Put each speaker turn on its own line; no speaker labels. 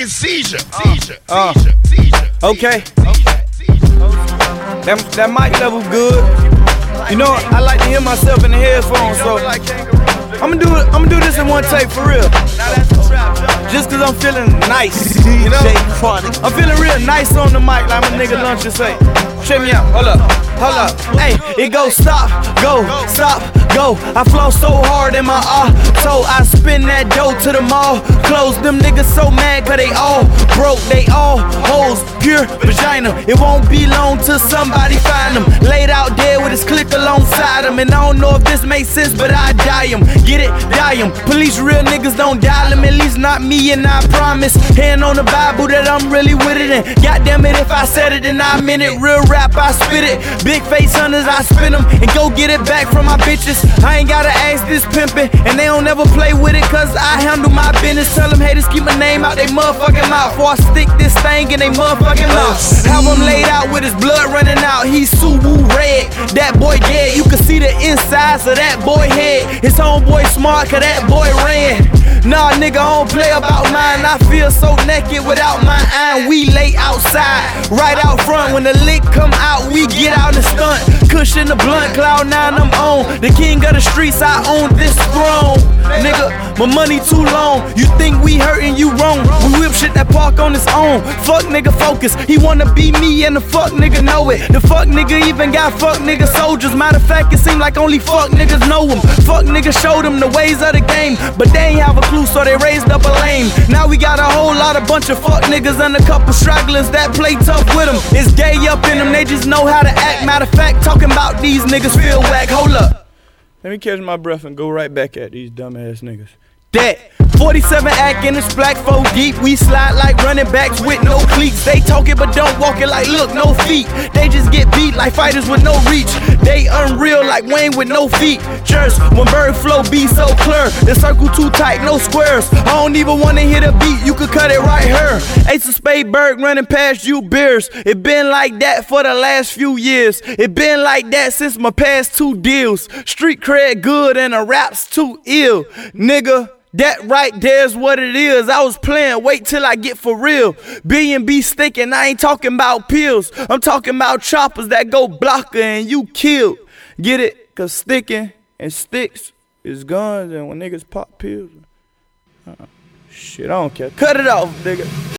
fucking seizure. Seizure.
Uh.
Seizure. Seizure.
Okay.
Seizure. Seizure.
That, that mic level good. You know, I like to hear myself in the headphones, so I'ma do it. I'ma do this in one take for real. Just cause I'm feeling nice, you know. I'm feeling real nice on the mic, like my nigga lunch and say. Check me out. Hold up. Hold up. Hey, it goes stop, go, stop, go. I flow so hard in my I spin that dough to the mall. Close them niggas so mad cause they all broke. They all hoes, pure vagina. It won't be long till somebody find them. Laid out him. And I don't know if this makes sense, but I die him. Get it? Die him. Police real niggas don't dial him. At least not me, and I promise. Hand on the Bible that I'm really with it. And goddamn it, if I said it, then I meant it. Real rap, I spit it. Big face hunters, I spin them. And go get it back from my bitches. I ain't gotta ask this pimpin'. And they don't never play with it, cause I handle my business. Tell them haters keep my name out they motherfucking mouth. Before I stick this thing in they motherfucking mouth. Have him laid out with his blood running out. He's Suwu red. That boy dead. You can see the insides of that boy head. His homeboy smart, cause that boy ran. Nah, nigga, I don't play about mine. I feel so naked without my iron. We lay outside, right out front. When the lick come out, we get out and stunt. Cushion the blunt, cloud nine, I'm on. The king of the streets, I own this throne. Nigga, my money too long. You think we hurting you wrong? Shit that park on its own. Fuck nigga focus. He wanna be me and the fuck nigga know it. The fuck nigga even got fuck nigga soldiers. Matter of fact, it seem like only fuck niggas know him. Fuck nigga showed them the ways of the game, but they ain't have a clue, so they raised up a lame. Now we got a whole lot of bunch of fuck niggas and a couple stragglers that play tough with them. It's gay up in them, they just know how to act. Matter of fact, talking about these niggas feel whack. Hold up. Let me catch my breath and go right back at these dumbass niggas. That 47 acting it's black four deep. We slide like running backs with no cleats. They talk it but don't walk it like look, no feet. They just get beat like fighters with no reach. They unreal like Wayne with no feet. Just when bird flow be so clear. The circle too tight, no squares. I don't even wanna hit a beat, you could cut it right here. Ace of Spade Berg running past you beers. It been like that for the last few years. It been like that since my past two deals. Street cred good and the raps too ill. Nigga. That right there's what it is. I was playing, wait till I get for real. Billion be stinking, I ain't talking about pills. I'm talking about choppers that go blocker and you kill. Get it? Cause sticking and sticks is guns, and when niggas pop pills, uh, shit, I don't care. Cut it off, nigga.